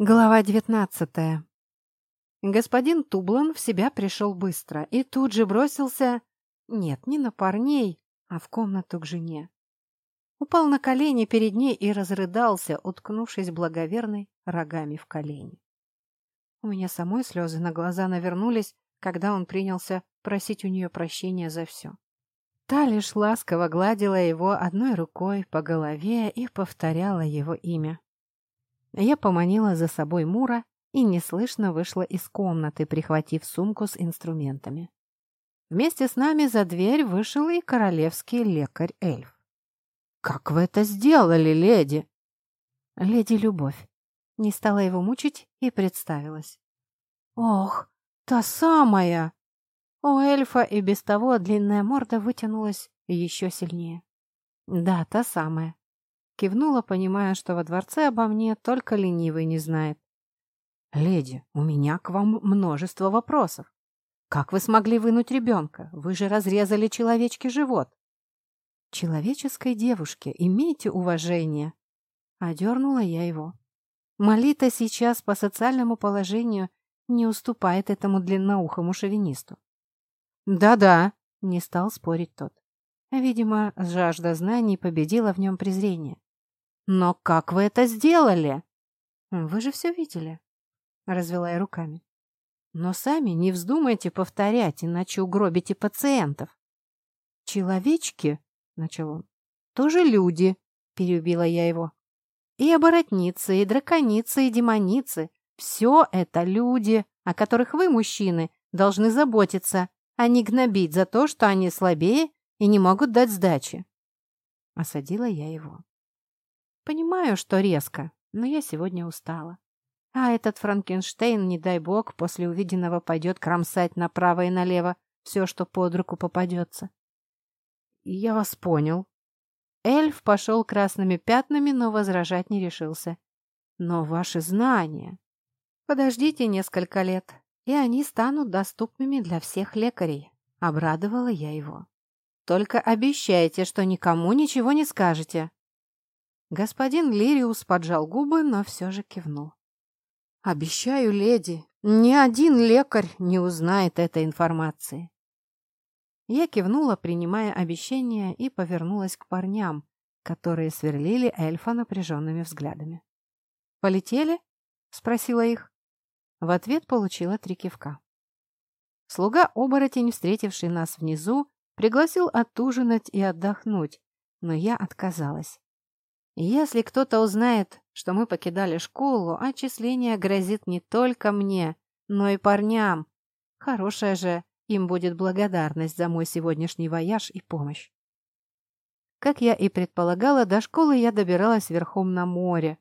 Глава девятнадцатая. Господин Тублан в себя пришел быстро и тут же бросился... Нет, не на парней, а в комнату к жене. Упал на колени перед ней и разрыдался, уткнувшись благоверной рогами в колени. У меня самой слезы на глаза навернулись, когда он принялся просить у нее прощения за все. Та лишь ласково гладила его одной рукой по голове и повторяла его имя. Я поманила за собой Мура и неслышно вышла из комнаты, прихватив сумку с инструментами. Вместе с нами за дверь вышел и королевский лекарь-эльф. «Как вы это сделали, леди?» «Леди Любовь». Не стала его мучить и представилась. «Ох, та самая!» У эльфа и без того длинная морда вытянулась еще сильнее. «Да, та самая. Кивнула, понимая, что во дворце обо мне только ленивый не знает. «Леди, у меня к вам множество вопросов. Как вы смогли вынуть ребенка? Вы же разрезали человечке живот». «Человеческой девушке имейте уважение!» Одернула я его. Молита сейчас по социальному положению не уступает этому длинноухому шовинисту. «Да-да», — не стал спорить тот. Видимо, жажда знаний победила в нем презрение. «Но как вы это сделали?» «Вы же все видели», — развела я руками. «Но сами не вздумайте повторять, иначе угробите пациентов». «Человечки», — начал он, — «тоже люди», — переубила я его. «И оборотницы, и драконицы, и демоницы — все это люди, о которых вы, мужчины, должны заботиться, а не гнобить за то, что они слабее и не могут дать сдачи». Осадила я его. Понимаю, что резко, но я сегодня устала. А этот Франкенштейн, не дай бог, после увиденного пойдет кромсать направо и налево все, что под руку попадется. Я вас понял. Эльф пошел красными пятнами, но возражать не решился. Но ваши знания... Подождите несколько лет, и они станут доступными для всех лекарей. Обрадовала я его. Только обещайте, что никому ничего не скажете. Господин Лириус поджал губы, но все же кивнул. «Обещаю, леди, ни один лекарь не узнает этой информации». Я кивнула, принимая обещание, и повернулась к парням, которые сверлили эльфа напряженными взглядами. «Полетели?» — спросила их. В ответ получила три кивка. Слуга-оборотень, встретивший нас внизу, пригласил отужинать и отдохнуть, но я отказалась. Если кто-то узнает, что мы покидали школу, отчисление грозит не только мне, но и парням. Хорошая же им будет благодарность за мой сегодняшний вояж и помощь. Как я и предполагала, до школы я добиралась верхом на море.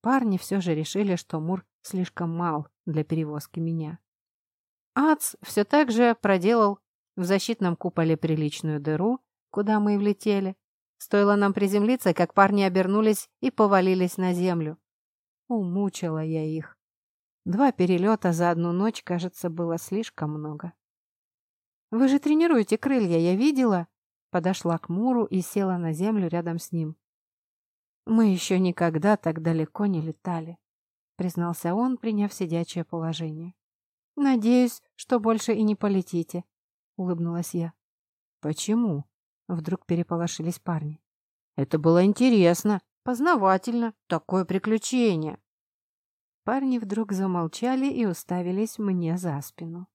Парни все же решили, что Мур слишком мал для перевозки меня. Ац все так же проделал в защитном куполе приличную дыру, куда мы и влетели, Стоило нам приземлиться, как парни обернулись и повалились на землю. Умучила я их. Два перелета за одну ночь, кажется, было слишком много. «Вы же тренируете крылья, я видела?» Подошла к Муру и села на землю рядом с ним. «Мы еще никогда так далеко не летали», — признался он, приняв сидячее положение. «Надеюсь, что больше и не полетите», — улыбнулась я. «Почему?» Вдруг переполошились парни. Это было интересно, познавательно, такое приключение. Парни вдруг замолчали и уставились мне за спину.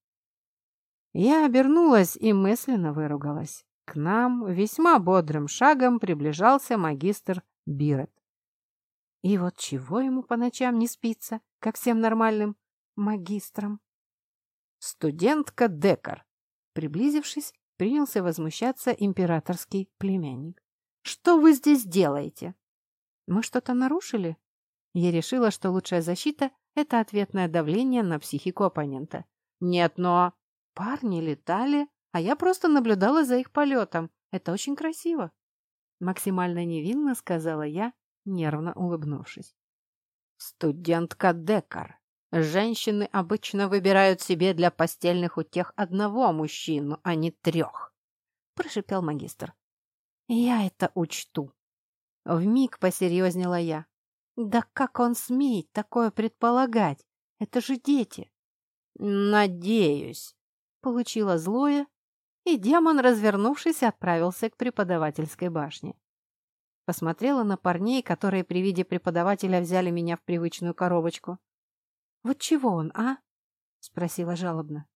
Я обернулась и мысленно выругалась. К нам весьма бодрым шагом приближался магистр Бирет. И вот чего ему по ночам не спится, как всем нормальным магистрам? Студентка Декар, приблизившись, принялся возмущаться императорский племянник. «Что вы здесь делаете?» «Мы что-то нарушили?» Я решила, что лучшая защита — это ответное давление на психику оппонента. «Нет, но...» Парни летали, а я просто наблюдала за их полетом. Это очень красиво. Максимально невинно сказала я, нервно улыбнувшись. «Студентка Декар, Женщины обычно выбирают себе для постельных утех одного мужчину, а не трех, — прошипел магистр. Я это учту. Вмиг посерьезнела я. Да как он смеет такое предполагать? Это же дети. Надеюсь, получила злое, и демон, развернувшись, отправился к преподавательской башне. Посмотрела на парней, которые при виде преподавателя взяли меня в привычную коробочку. «Вот чего он, а?» — спросила жалобно.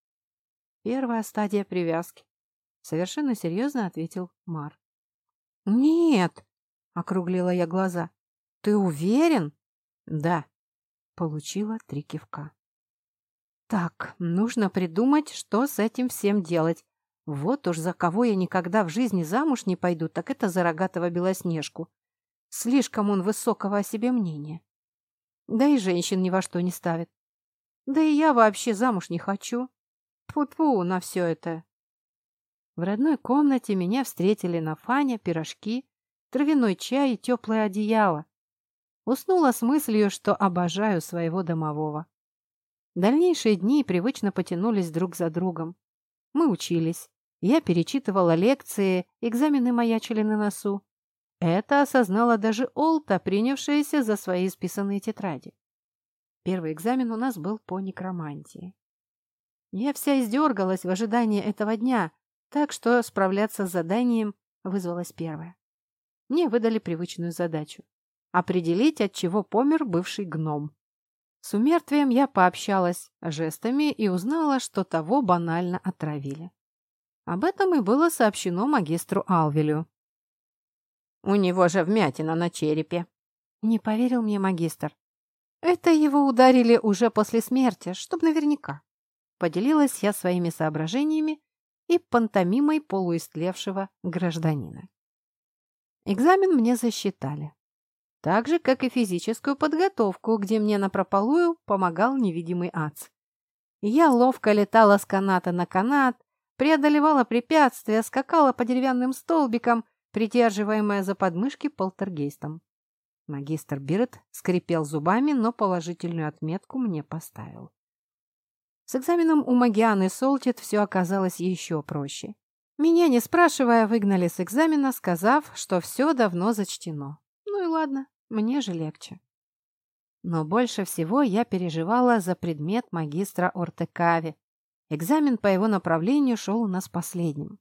«Первая стадия привязки», — совершенно серьезно ответил Мар. «Нет!» — округлила я глаза. «Ты уверен?» «Да», — получила три кивка. «Так, нужно придумать, что с этим всем делать. Вот уж за кого я никогда в жизни замуж не пойду, так это за рогатого Белоснежку. Слишком он высокого о себе мнения. Да и женщин ни во что не ставит. Да и я вообще замуж не хочу. Тьфу-тьфу на все это. В родной комнате меня встретили на фане пирожки, травяной чай и теплое одеяло. Уснула с мыслью, что обожаю своего домового. Дальнейшие дни привычно потянулись друг за другом. Мы учились. Я перечитывала лекции, экзамены маячили на носу. Это осознала даже Олта, принявшаяся за свои списанные тетради. Первый экзамен у нас был по некромантии. Я вся издергалась в ожидании этого дня, так что справляться с заданием вызвалась первая. Мне выдали привычную задачу – определить, от чего помер бывший гном. С умертвием я пообщалась жестами и узнала, что того банально отравили. Об этом и было сообщено магистру Алвелю. «У него же вмятина на черепе», — не поверил мне магистр. «Это его ударили уже после смерти, чтоб наверняка». Поделилась я своими соображениями и пантомимой полуистлевшего гражданина. Экзамен мне засчитали. Так же, как и физическую подготовку, где мне напропалую помогал невидимый ац. Я ловко летала с каната на канат, преодолевала препятствия, скакала по деревянным столбикам, придерживаемая за подмышки полтергейстом. Магистр Бирет скрипел зубами, но положительную отметку мне поставил. С экзаменом у Магианы Солтит все оказалось еще проще. Меня, не спрашивая, выгнали с экзамена, сказав, что все давно зачтено. Ну и ладно, мне же легче. Но больше всего я переживала за предмет магистра Ортекави, Экзамен по его направлению шел у нас последним.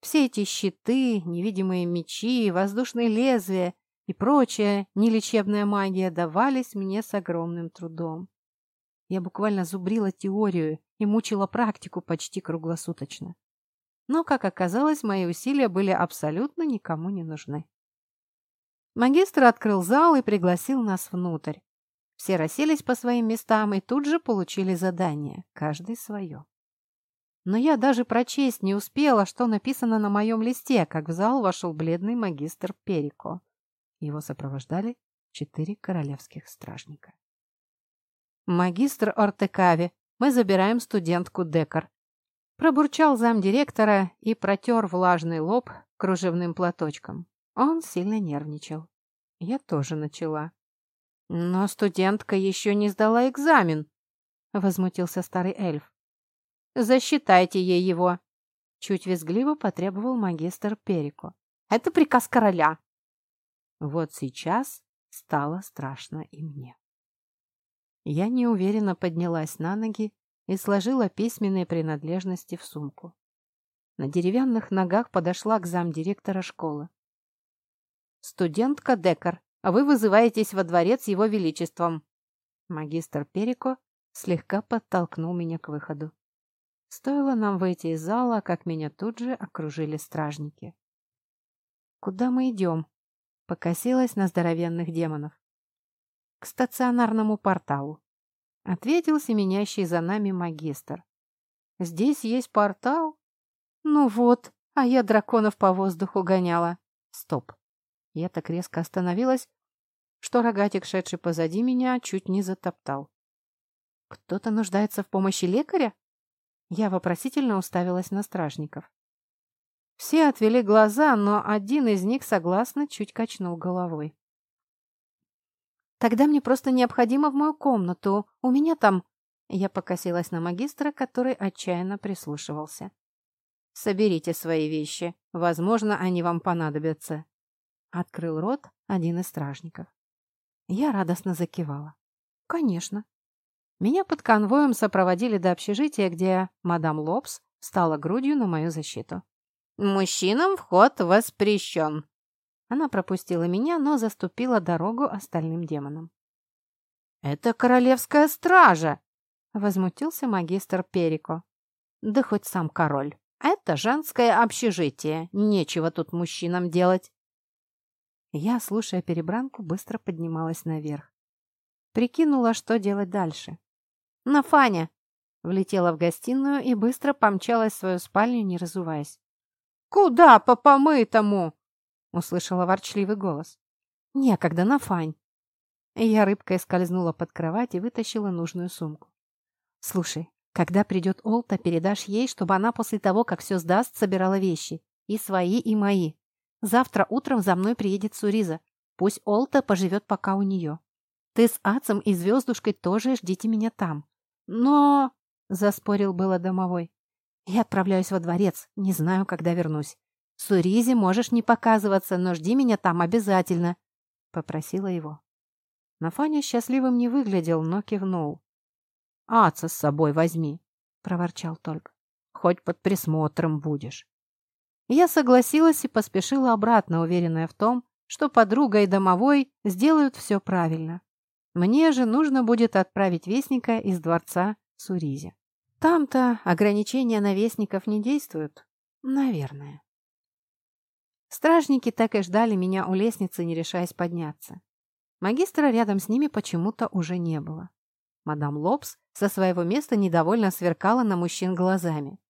Все эти щиты, невидимые мечи, воздушные лезвия и прочая нелечебная магия давались мне с огромным трудом. Я буквально зубрила теорию и мучила практику почти круглосуточно. Но, как оказалось, мои усилия были абсолютно никому не нужны. Магистр открыл зал и пригласил нас внутрь. Все расселись по своим местам и тут же получили задание, каждый свое. Но я даже прочесть не успела, что написано на моем листе, как в зал вошел бледный магистр Перико. Его сопровождали четыре королевских стражника. «Магистр Ортекави, мы забираем студентку Декар», пробурчал замдиректора и протер влажный лоб кружевным платочком. Он сильно нервничал. Я тоже начала. «Но студентка еще не сдала экзамен», — возмутился старый эльф. «Засчитайте ей его», — чуть визгливо потребовал магистр Перико. «Это приказ короля». Вот сейчас стало страшно и мне. Я неуверенно поднялась на ноги и сложила письменные принадлежности в сумку. На деревянных ногах подошла к замдиректора школы. «Студентка Декар, а вы вызываетесь во дворец его величеством». Магистр Перико слегка подтолкнул меня к выходу. Стоило нам выйти из зала, как меня тут же окружили стражники. «Куда мы идем?» — покосилась на здоровенных демонов. «К стационарному порталу», — ответил семенящий за нами магистр. «Здесь есть портал?» «Ну вот, а я драконов по воздуху гоняла. Стоп. Я так резко остановилась, что рогатик, шедший позади меня, чуть не затоптал. «Кто-то нуждается в помощи лекаря?» Я вопросительно уставилась на стражников. Все отвели глаза, но один из них согласно чуть качнул головой. «Тогда мне просто необходимо в мою комнату. У меня там...» Я покосилась на магистра, который отчаянно прислушивался. «Соберите свои вещи. Возможно, они вам понадобятся», Открыл рот один из стражников. Я радостно закивала. Конечно. Меня под конвоем сопроводили до общежития, где мадам Лобс стала грудью на мою защиту. «Мужчинам вход воспрещен». Она пропустила меня, но заступила дорогу остальным демонам. «Это королевская стража!» — возмутился магистр Перико. «Да хоть сам король. Это женское общежитие. Нечего тут мужчинам делать». Я, слушая перебранку, быстро поднималась наверх. Прикинула, что делать дальше. «На Фаня!» Влетела в гостиную и быстро помчалась в свою спальню, не разуваясь. «Куда по помытому?» Услышала ворчливый голос. «Некогда, на Фань!» Я рыбкой скользнула под кровать и вытащила нужную сумку. «Слушай, когда придет Олта, передашь ей, чтобы она после того, как все сдаст, собирала вещи. И свои, и мои. Завтра утром за мной приедет Суриза. Пусть Олта поживет пока у нее. Ты с Ацем и Звездушкой тоже ждите меня там. Но...» — заспорил было домовой. «Я отправляюсь во дворец. Не знаю, когда вернусь. Суризе можешь не показываться, но жди меня там обязательно», — попросила его. Нафаня счастливым не выглядел, но кивнул. Аца с собой возьми, — проворчал только. Хоть под присмотром будешь. Я согласилась и поспешила обратно, уверенная в том, что подруга и домовой сделают все правильно. Мне же нужно будет отправить вестника из дворца Суризе. Там-то ограничения на вестников не действуют. Наверное. Стражники так и ждали меня у лестницы, не решаясь подняться. Магистра рядом с ними почему-то уже не было. Мадам Лобс со своего места недовольно сверкала на мужчин глазами.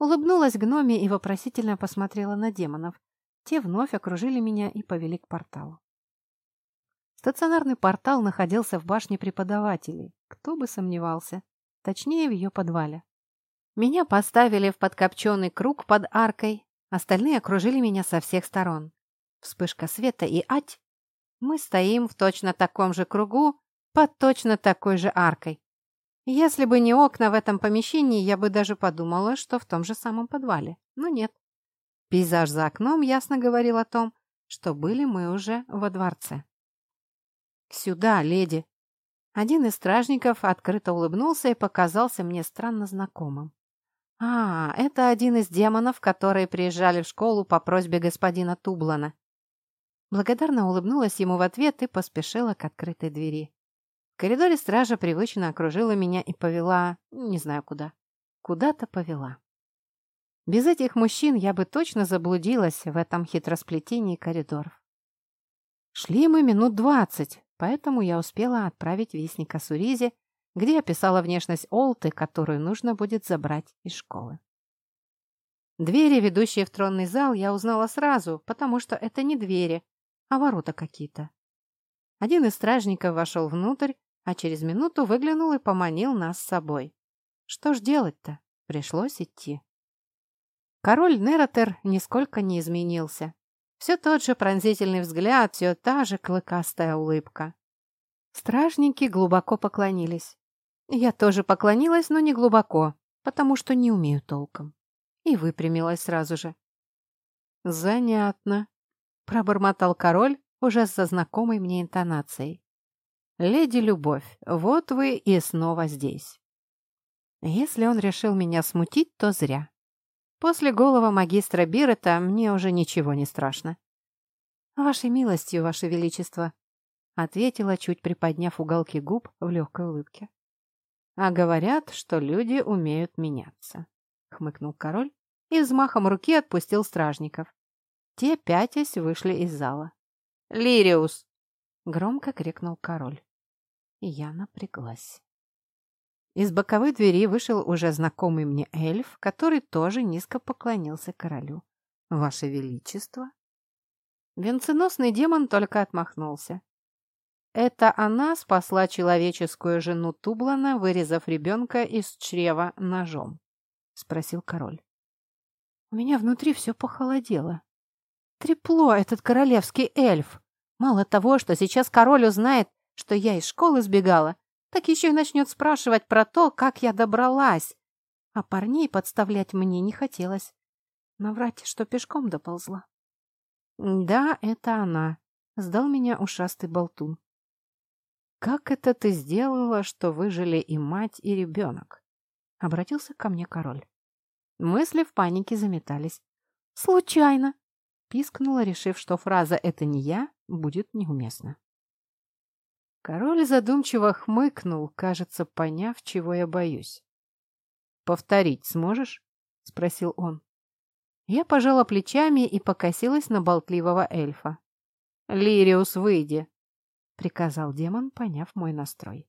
Улыбнулась гноме и вопросительно посмотрела на демонов. Те вновь окружили меня и повели к порталу. Стационарный портал находился в башне преподавателей. Кто бы сомневался. Точнее, в ее подвале. Меня поставили в подкопченный круг под аркой. Остальные окружили меня со всех сторон. Вспышка света и ать! Мы стоим в точно таком же кругу, под точно такой же аркой. Если бы не окна в этом помещении, я бы даже подумала, что в том же самом подвале. Но нет. Пейзаж за окном ясно говорил о том, что были мы уже во дворце. «Сюда, леди!» Один из стражников открыто улыбнулся и показался мне странно знакомым. «А, это один из демонов, которые приезжали в школу по просьбе господина Тублана». Благодарно улыбнулась ему в ответ и поспешила к открытой двери. В коридоре стража привычно окружила меня и повела, не знаю куда. Куда-то повела. Без этих мужчин я бы точно заблудилась в этом хитросплетении коридоров. Шли мы минут двадцать, поэтому я успела отправить вестника Суризе, где описала внешность Олты, которую нужно будет забрать из школы. Двери, ведущие в тронный зал, я узнала сразу, потому что это не двери, а ворота какие-то. Один из стражников вошел внутрь, а через минуту выглянул и поманил нас с собой. Что ж делать-то? Пришлось идти. Король Нератер нисколько не изменился. Все тот же пронзительный взгляд, все та же клыкастая улыбка. Стражники глубоко поклонились. Я тоже поклонилась, но не глубоко, потому что не умею толком. И выпрямилась сразу же. «Занятно», — пробормотал король уже со знакомой мне интонацией. «Леди Любовь, вот вы и снова здесь». Если он решил меня смутить, то зря. После голова магистра Бирета мне уже ничего не страшно. «Вашей милостью, Ваше Величество», — ответила, чуть приподняв уголки губ в легкой улыбке. «А говорят, что люди умеют меняться», — хмыкнул король и взмахом руки отпустил стражников. Те, пятясь, вышли из зала. «Лириус!» — громко крикнул король. Я напряглась. Из боковой двери вышел уже знакомый мне эльф, который тоже низко поклонился королю. «Ваше Величество!» Венценосный демон только отмахнулся. Это она спасла человеческую жену Тублана, вырезав ребенка из чрева ножом? — спросил король. У меня внутри все похолодело. Трепло этот королевский эльф. Мало того, что сейчас король узнает, что я из школы сбегала, так еще и начнет спрашивать про то, как я добралась. А парней подставлять мне не хотелось. Наврать, что пешком доползла. Да, это она. Сдал меня ушастый болтун. «Как это ты сделала, что выжили и мать, и ребенок?» — обратился ко мне король. Мысли в панике заметались. «Случайно!» — пискнула, решив, что фраза «это не я» будет неуместна. Король задумчиво хмыкнул, кажется, поняв, чего я боюсь. «Повторить сможешь?» — спросил он. Я пожала плечами и покосилась на болтливого эльфа. «Лириус, выйди!» — приказал демон, поняв мой настрой.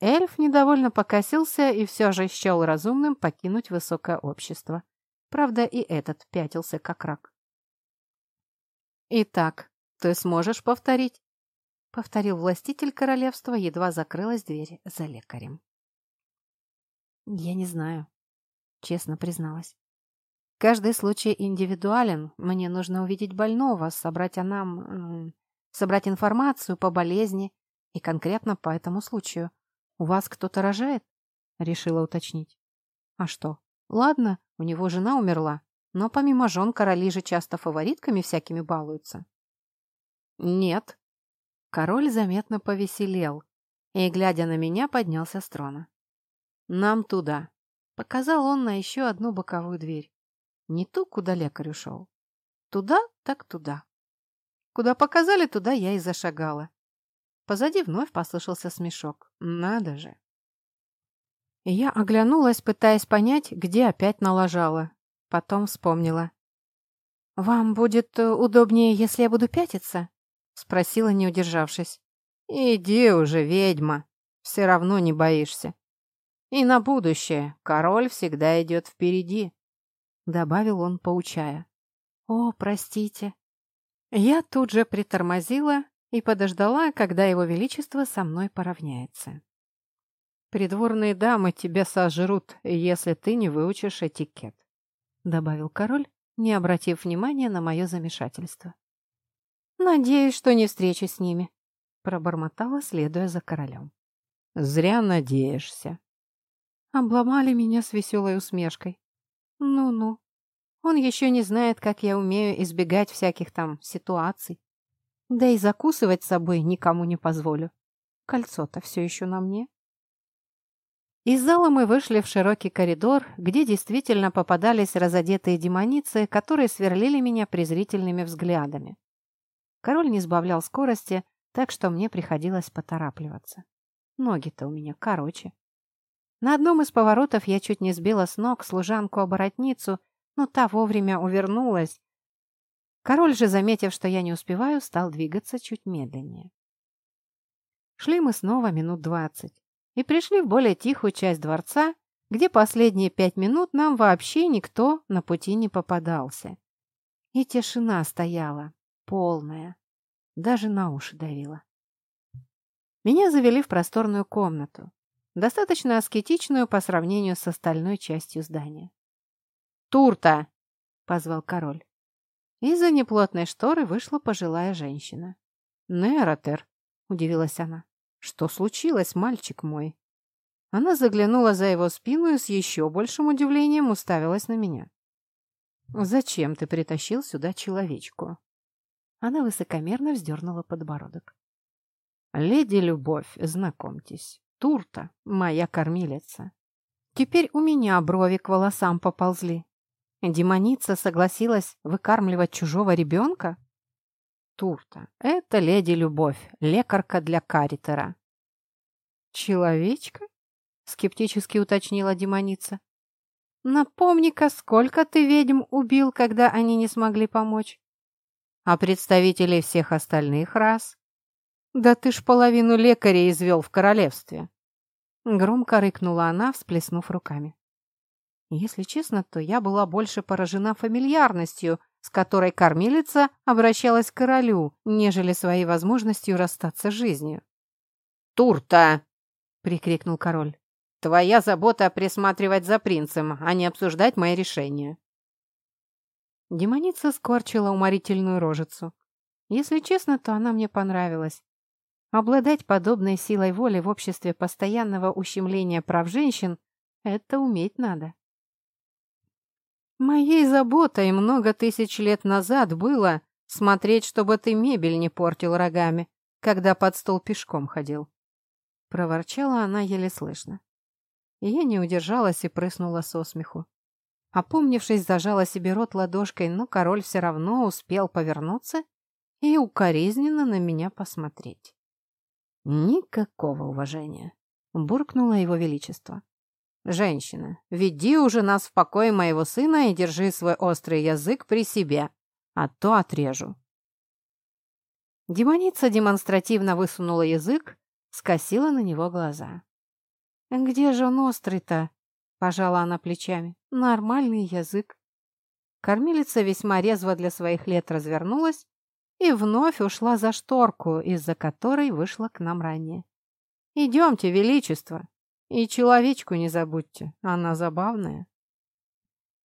Эльф недовольно покосился и все же счел разумным покинуть высокое общество. Правда, и этот пятился как рак. «Итак, ты сможешь повторить?» — повторил властитель королевства, едва закрылась дверь за лекарем. «Я не знаю», — честно призналась. Каждый случай индивидуален. Мне нужно увидеть больного, собрать о нам... собрать информацию по болезни и конкретно по этому случаю. У вас кто-то рожает? Решила уточнить. А что? Ладно, у него жена умерла, но помимо жен короли же часто фаворитками всякими балуются. Нет. Король заметно повеселел и, глядя на меня, поднялся с трона. Нам туда. Показал он на еще одну боковую дверь. Не ту, куда лекарь ушел. Туда, так туда. Куда показали, туда я и зашагала. Позади вновь послышался смешок. Надо же. Я оглянулась, пытаясь понять, где опять налажала. Потом вспомнила. «Вам будет э, удобнее, если я буду пятиться?» Спросила, не удержавшись. «Иди уже, ведьма. Все равно не боишься. И на будущее король всегда идет впереди. — добавил он, поучая. «О, простите». Я тут же притормозила и подождала, когда его величество со мной поравняется. «Придворные дамы тебя сожрут, если ты не выучишь этикет», — добавил король, не обратив внимания на мое замешательство. «Надеюсь, что не встречусь с ними», — пробормотала, следуя за королем. «Зря надеешься». Обломали меня с веселой усмешкой. Ну-ну. Он еще не знает, как я умею избегать всяких там ситуаций. Да и закусывать с собой никому не позволю. Кольцо-то все еще на мне. Из зала мы вышли в широкий коридор, где действительно попадались разодетые демоницы, которые сверлили меня презрительными взглядами. Король не сбавлял скорости, так что мне приходилось поторапливаться. Ноги-то у меня короче. На одном из поворотов я чуть не сбила с ног служанку-оборотницу, но та вовремя увернулась. Король же, заметив, что я не успеваю, стал двигаться чуть медленнее. Шли мы снова минут двадцать и пришли в более тихую часть дворца, где последние пять минут нам вообще никто на пути не попадался. И тишина стояла, полная, даже на уши давила. Меня завели в просторную комнату достаточно аскетичную по сравнению с остальной частью здания. «Турта!» — позвал король. Из-за неплотной шторы вышла пожилая женщина. «Нератер!» — удивилась она. «Что случилось, мальчик мой?» Она заглянула за его спину и с еще большим удивлением уставилась на меня. «Зачем ты притащил сюда человечку?» Она высокомерно вздернула подбородок. «Леди Любовь, знакомьтесь, Турта, моя кормилица. Теперь у меня брови к волосам поползли. Демоница согласилась выкармливать чужого ребенка? Турта, это леди Любовь, лекарка для каритера. Человечка? Скептически уточнила демоница. Напомни-ка, сколько ты ведьм убил, когда они не смогли помочь? А представителей всех остальных рас? «Да ты ж половину лекаря извел в королевстве!» Громко рыкнула она, всплеснув руками. Если честно, то я была больше поражена фамильярностью, с которой кормилица обращалась к королю, нежели своей возможностью расстаться с жизнью. «Турта!» — прикрикнул король. «Твоя забота присматривать за принцем, а не обсуждать мои решения». Демоница скорчила уморительную рожицу. Если честно, то она мне понравилась. Обладать подобной силой воли в обществе постоянного ущемления прав женщин – это уметь надо. Моей заботой много тысяч лет назад было смотреть, чтобы ты мебель не портил рогами, когда под стол пешком ходил. — проворчала она еле слышно. Я не удержалась и прыснула со смеху. Опомнившись, зажала себе рот ладошкой, но король все равно успел повернуться и укоризненно на меня посмотреть. «Никакого уважения», — буркнуло его величество. «Женщина, веди уже нас в покой моего сына и держи свой острый язык при себе, а то отрежу». Демоница демонстративно высунула язык, скосила на него глаза. «Где же он острый-то?» — пожала она плечами. «Нормальный язык». Кормилица весьма резво для своих лет развернулась и вновь ушла за шторку, из-за которой вышла к нам ранее. «Идемте, Величество, и человечку не забудьте, она забавная».